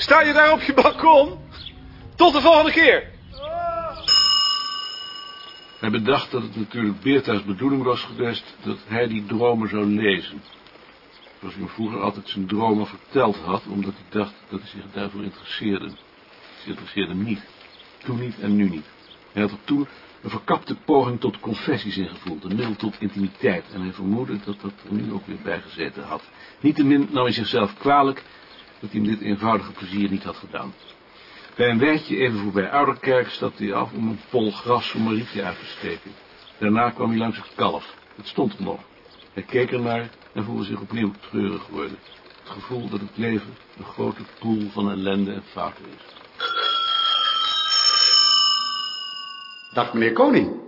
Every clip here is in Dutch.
sta je daar op je balkon? Tot de volgende keer. Hij bedacht dat het natuurlijk Beerta's bedoeling was geweest dat hij die dromen zou lezen. Zoals hij me vroeger altijd zijn dromen verteld had, omdat hij dacht dat hij zich daarvoor interesseerde. Hij interesseerde hem niet. Toen niet en nu niet. Hij had er toen een verkapte poging tot confessies ingevoeld, een middel tot intimiteit, en hij vermoedde dat dat er nu ook weer bijgezeten had. Niettemin nam hij zichzelf kwalijk dat hij hem dit eenvoudige plezier niet had gedaan. Bij een wijtje even voorbij Ouderkerk stapte hij af om een pol gras voor Marietje uit te steken. Daarna kwam hij langs het kalf. Het stond er nog. Hij keek ernaar en voelde zich opnieuw treurig worden. Het gevoel dat het leven een grote poel van ellende en fouten is. Dag meneer Koning.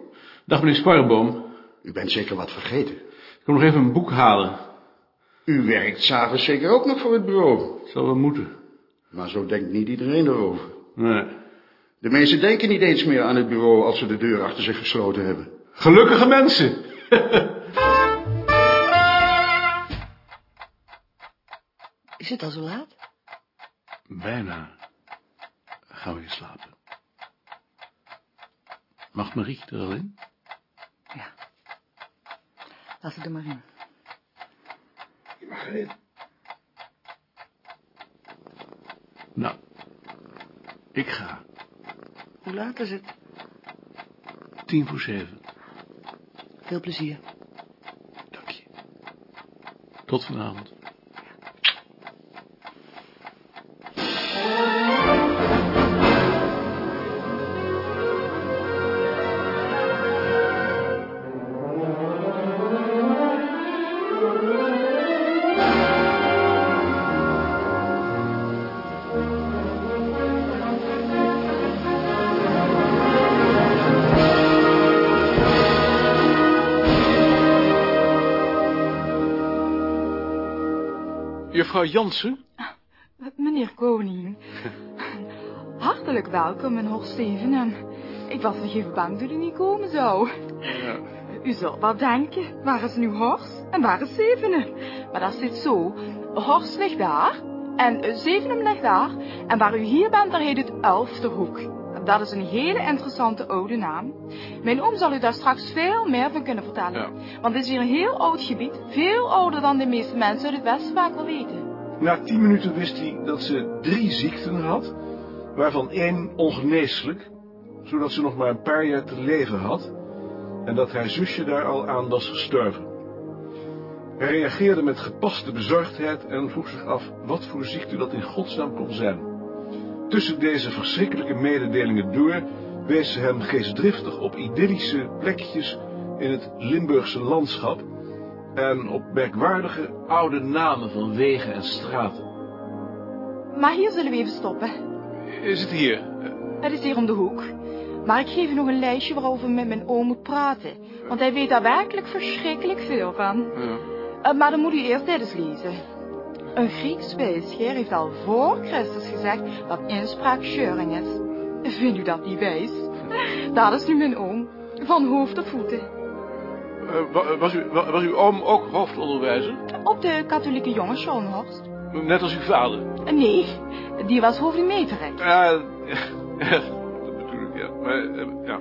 Dag meneer Sparreboom. U bent zeker wat vergeten. Ik kom nog even een boek halen. U werkt s'avonds zeker ook nog voor het bureau. Zal wel moeten. Maar zo denkt niet iedereen erover. Nee. De mensen denken niet eens meer aan het bureau als ze de deur achter zich gesloten hebben. Gelukkige mensen. Is het al zo laat? Bijna gaan we weer slapen. Mag Marietje er al in? Ja. Laat het er maar in. Nou, ik ga. Hoe laat is het? Tien voor zeven. Veel plezier. Dank je. Tot vanavond. Juffrouw Jansen? Meneer Koning. Hartelijk welkom in Horst. Ik was nog even bang dat u niet komen zou. U zult wel denken, waar is nu Horst en waar is Zevenum? Maar dat zit zo. Horst ligt daar en Zevenum ligt daar. En waar u hier bent, daar heet het Elfterhoek. Dat is een hele interessante oude naam. Mijn oom zal u daar straks veel meer van kunnen vertellen. Ja. Want het is hier een heel oud gebied. Veel ouder dan de meeste mensen uit het Westen vaak wel weten. Na tien minuten wist hij dat ze drie ziekten had, waarvan één ongeneeslijk, zodat ze nog maar een paar jaar te leven had en dat haar zusje daar al aan was gestorven. Hij reageerde met gepaste bezorgdheid en vroeg zich af wat voor ziekte dat in godsnaam kon zijn. Tussen deze verschrikkelijke mededelingen door wees ze hem geestdriftig op idyllische plekjes in het Limburgse landschap en op merkwaardige oude namen van wegen en straten. Maar hier zullen we even stoppen. Is het hier? Het is hier om de hoek. Maar ik geef u nog een lijstje waarover we met mijn oom moet praten. Want hij weet daar werkelijk verschrikkelijk veel van. Eh, maar dan moet u eerst dit eens lezen. Een Grieks wijsgeer heeft al voor Christus gezegd dat inspraak scheuring is. Vindt u dat niet wijs? Dat is nu mijn oom. Van hoofd tot voeten. Eh, was, u, was uw oom ook hoofdonderwijzer? Op de katholieke jongens Schoonhorst. Net als uw vader? Nee, die was hoofdmeterrek. Ja, ja, dat bedoel ik, ja. Maar, eh, ja.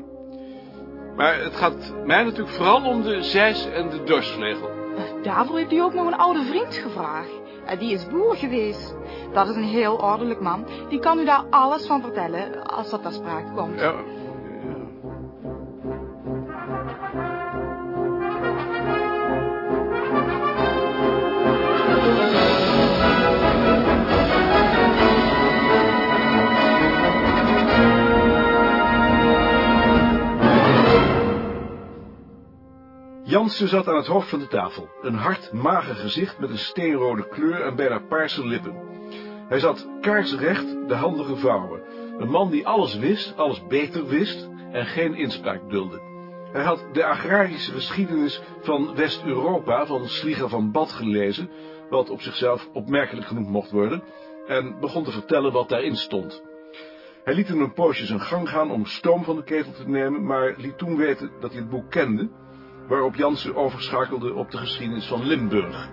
Maar het gaat mij natuurlijk vooral om de zeis en de dorsvlegel. Daarvoor heeft hij ook nog een oude vriend gevraagd. Eh, Die is boer geweest. Dat is een heel ordelijk man. Die kan u daar alles van vertellen, als dat ter sprake komt. Ja, Jansen zat aan het hoofd van de tafel. Een hard, mager gezicht met een steenrode kleur en bijna paarse lippen. Hij zat kaarsrecht, de handen gevouwen. Een man die alles wist, alles beter wist en geen inspraak dulde. Hij had de agrarische geschiedenis van West-Europa van Slieger van Bad gelezen, wat op zichzelf opmerkelijk genoemd mocht worden, en begon te vertellen wat daarin stond. Hij liet hem een poosje zijn gang gaan om stoom van de ketel te nemen, maar liet toen weten dat hij het boek kende, waarop Jansen overschakelde op de geschiedenis van Limburg.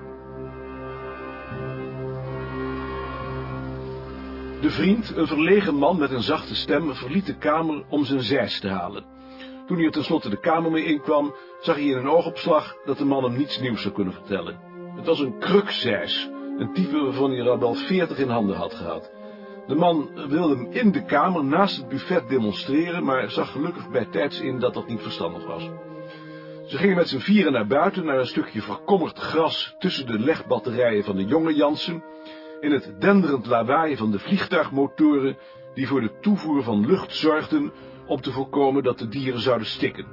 De vriend, een verlegen man met een zachte stem, verliet de kamer om zijn zeis te halen. Toen hij er tenslotte de kamer mee inkwam, zag hij in een oogopslag dat de man hem niets nieuws zou kunnen vertellen. Het was een krukzeis, een type waarvan hij er al wel veertig in handen had gehad. De man wilde hem in de kamer naast het buffet demonstreren, maar zag gelukkig bij tijds in dat dat niet verstandig was. Ze gingen met z'n vieren naar buiten, naar een stukje verkommerd gras tussen de legbatterijen van de jonge Jansen, in het denderend lawaai van de vliegtuigmotoren die voor de toevoer van lucht zorgden om te voorkomen dat de dieren zouden stikken.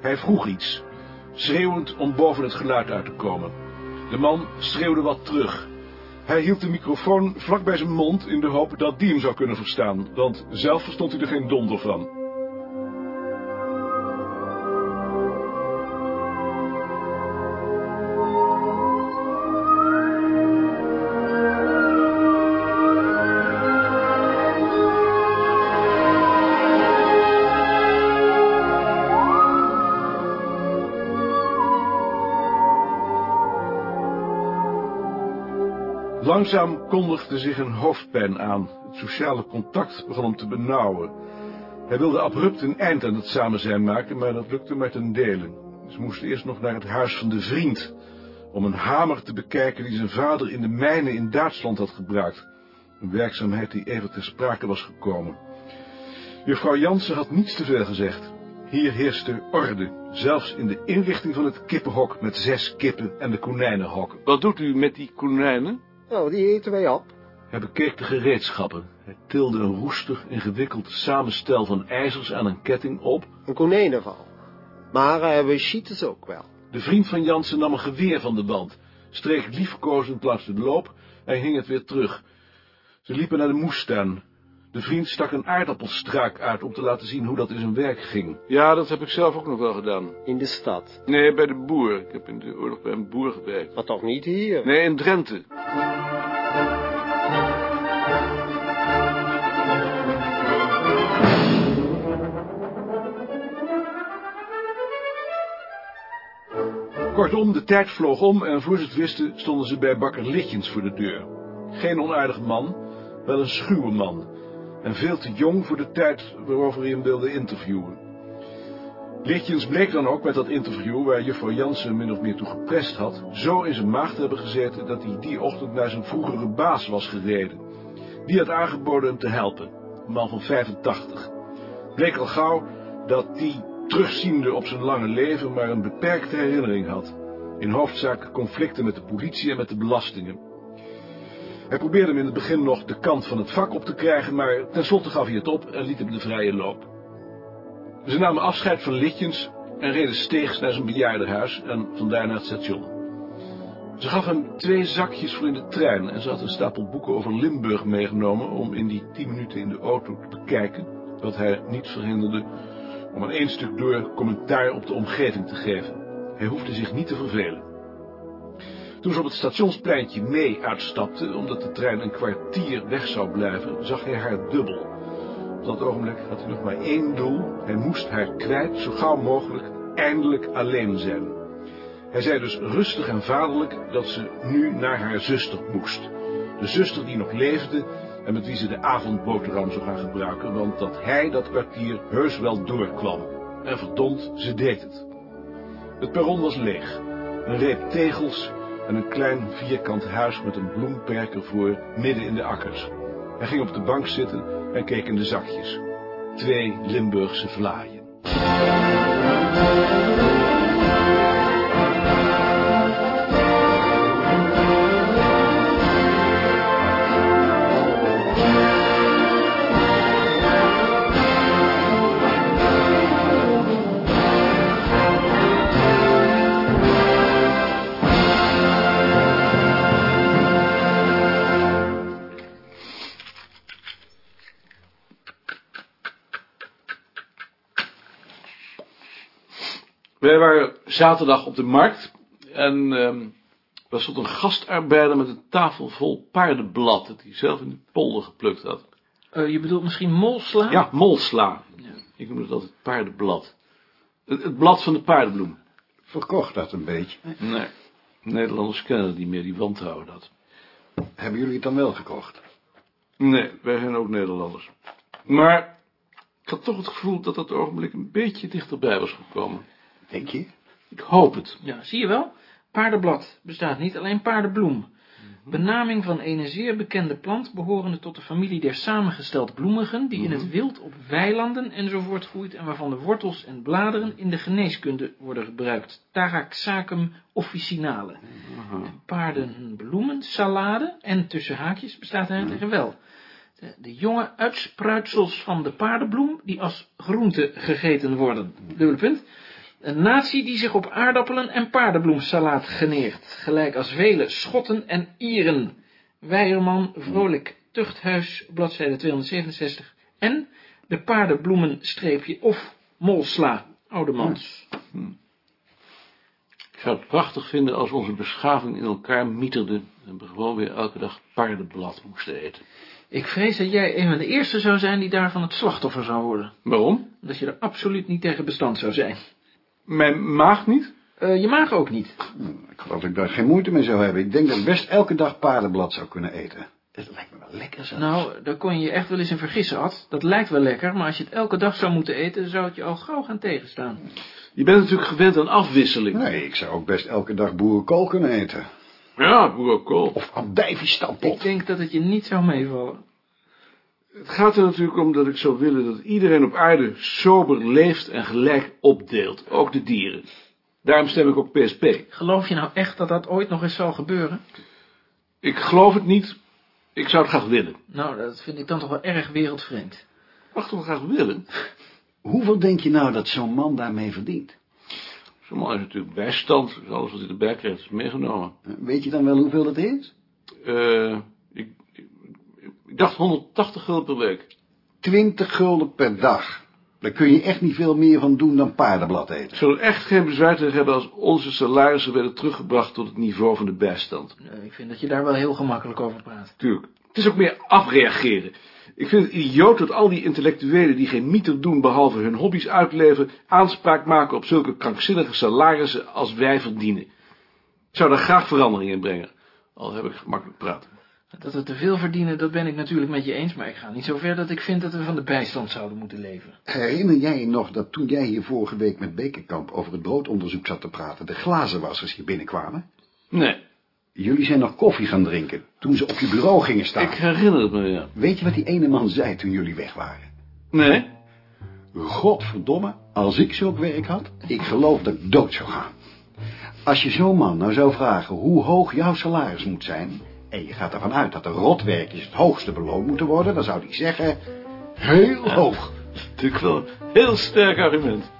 Hij vroeg iets, schreeuwend om boven het geluid uit te komen. De man schreeuwde wat terug. Hij hield de microfoon vlak bij zijn mond in de hoop dat die hem zou kunnen verstaan, want zelf verstond hij er geen donder van. Langzaam kondigde zich een hoofdpijn aan. Het sociale contact begon hem te benauwen. Hij wilde abrupt een eind aan het samen zijn maken, maar dat lukte maar ten dele. Ze moesten eerst nog naar het huis van de vriend, om een hamer te bekijken die zijn vader in de mijnen in Duitsland had gebruikt. Een werkzaamheid die even ter sprake was gekomen. Juffrouw Jansen had niets te veel gezegd. Hier heerste orde, zelfs in de inrichting van het kippenhok met zes kippen en de konijnenhokken. Wat doet u met die konijnen? Nou, die eten wij op. Hij bekeek de gereedschappen. Hij tilde een roestig, ingewikkeld samenstel van ijzers aan een ketting op. Een konijnenval. Maar uh, we schieten ze ook wel. De vriend van Jansen nam een geweer van de band, streek liefkozend langs de loop en hing het weer terug. Ze liepen naar de moestuin. De vriend stak een aardappelstruik uit om te laten zien hoe dat in zijn werk ging. Ja, dat heb ik zelf ook nog wel gedaan. In de stad. Nee, bij de boer. Ik heb in de oorlog bij een boer gewerkt. Maar toch niet hier? Nee, in Drenthe. Kortom, de tijd vloog om en voor ze het wisten stonden ze bij bakker Litjens voor de deur. Geen onaardig man, wel een schuwe man. En veel te jong voor de tijd waarover hij hem wilde interviewen. Litjens bleek dan ook met dat interview, waar juffrouw Jansen min of meer toe geprest had, zo in zijn maag te hebben gezeten dat hij die ochtend naar zijn vroegere baas was gereden. Die had aangeboden hem te helpen, een man van 85. Bleek al gauw dat die terugziende op zijn lange leven maar een beperkte herinnering had. In hoofdzaak conflicten met de politie en met de belastingen. Hij probeerde hem in het begin nog de kant van het vak op te krijgen, maar tenslotte gaf hij het op en liet hem de vrije loop. Ze namen afscheid van Litjens en reden steegs naar zijn bejaardenhuis en vandaar naar het station. Ze gaf hem twee zakjes voor in de trein en ze had een stapel boeken over Limburg meegenomen om in die tien minuten in de auto te bekijken, wat hij niet verhinderde om aan één stuk door commentaar op de omgeving te geven. Hij hoefde zich niet te vervelen. Toen ze op het stationspleintje mee uitstapte, omdat de trein een kwartier weg zou blijven, zag hij haar dubbel. Op dat ogenblik had hij nog maar één doel. Hij moest haar kwijt, zo gauw mogelijk, eindelijk alleen zijn. Hij zei dus rustig en vaderlijk dat ze nu naar haar zuster moest. De zuster die nog leefde en met wie ze de avondboterham zou gaan gebruiken, want dat hij dat kwartier heus wel doorkwam. En verdomd, ze deed het. Het perron was leeg. Een reep tegels en een klein vierkant huis met een bloemperk ervoor midden in de akkers. Hij ging op de bank zitten en keek in de zakjes. Twee Limburgse vlaaien. Wij waren zaterdag op de markt en ehm er stond een gastarbeider met een tafel vol paardenblad, dat hij zelf in de polder geplukt had. Eh, je bedoelt misschien molsla? Ja, molsla. Ik noem het altijd paardenblad. Het, het blad van de paardenbloem. Verkocht dat een beetje. Nee, Nederlanders kennen het niet meer, die wantrouwen dat. Hebben jullie het dan wel gekocht? Nee, wij zijn ook Nederlanders. Maar ik had toch het gevoel dat dat ogenblik een beetje dichterbij was gekomen. Denk je? Ik hoop het. Ja, zie je wel? Paardenblad bestaat niet, alleen paardenbloem. Benaming van een zeer bekende plant behorende tot de familie der samengesteld bloemigen, die in het wild op weilanden enzovoort groeit en waarvan de wortels en bladeren in de geneeskunde worden gebruikt. Taraxacum officinale. En paardenbloemensalade en tussen haakjes bestaat hij tegen wel. De, de jonge uitspruitsels van de paardenbloem die als groente gegeten worden. Dubbele punt. Een natie die zich op aardappelen en paardenbloemsalaat geneert, gelijk als vele Schotten en Ieren. Weierman, Vrolijk, Tuchthuis, bladzijde 267. En de paardenbloemenstreepje of molsla, Oudemans. Ik zou het prachtig vinden als onze beschaving in elkaar mieterde en we gewoon weer elke dag paardenblad moesten eten. Ik vrees dat jij een van de eerste zou zijn die daarvan het slachtoffer zou worden. Waarom? Dat je er absoluut niet tegen bestand zou zijn. Mijn maag niet? Eh, je maag ook niet. Ik geloof dat ik daar geen moeite mee zou hebben. Ik denk dat ik best elke dag paardenblad zou kunnen eten. Dat lijkt me wel lekker zo. Nou, daar kon je je echt wel eens in vergissen, Ad. Dat lijkt wel lekker, maar als je het elke dag zou moeten eten, zou het je al gauw gaan tegenstaan. Je bent natuurlijk gewend aan afwisseling. Nee, ik zou ook best elke dag boerenkool kunnen eten. Ja, boerenkool. Of andijvie-stampot. Ik denk dat het je niet zou meevallen. Het gaat er natuurlijk om dat ik zou willen dat iedereen op aarde sober leeft en gelijk opdeelt, ook de dieren. Daarom stem ik op PSP. Geloof je nou echt dat dat ooit nog eens zal gebeuren? Ik geloof het niet. Ik zou het graag willen. Nou, dat vind ik dan toch wel erg wereldvreemd. Mag toch wel graag willen? Hoeveel denk je nou dat zo'n man daarmee verdient? Zo'n man is natuurlijk bijstand, dus alles wat hij erbij krijgt is meegenomen. Weet je dan wel hoeveel dat is? Eh, ik, ik, ik dacht 180 gulden per week. 20 gulden per dag. Daar kun je echt niet veel meer van doen dan paardenblad eten. Ik zou er echt geen bezwaar tegen hebben als onze salarissen werden teruggebracht tot het niveau van de bijstand. Nee, ik vind dat je daar wel heel gemakkelijk over praat. Tuurlijk. Het is ook meer afreageren. Ik vind het idioot dat al die intellectuelen die geen mieter doen behalve hun hobby's uitleven, aanspraak maken op zulke krankzinnige salarissen als wij verdienen. Ik zou daar graag verandering in brengen. Al heb ik gemakkelijk praten. Dat we te veel verdienen, dat ben ik natuurlijk met je eens, maar ik ga niet zo ver dat ik vind dat we van de bijstand zouden moeten leven. Herinner jij je nog dat toen jij hier vorige week met Bekenkamp over het broodonderzoek zat te praten, de glazenwassers hier binnenkwamen? Nee, Jullie zijn nog koffie gaan drinken toen ze op je bureau gingen staan. ik herinner het me, ja. Weet je wat die ene man zei toen jullie weg waren? Nee? Godverdomme, als ik zulk werk had, ik geloof dat ik dood zou gaan. Als je zo'n man nou zou vragen hoe hoog jouw salaris moet zijn... en je gaat ervan uit dat de rotwerkjes het hoogste beloond moeten worden... dan zou hij zeggen, heel hoog. Natuurlijk wel een heel sterk argument.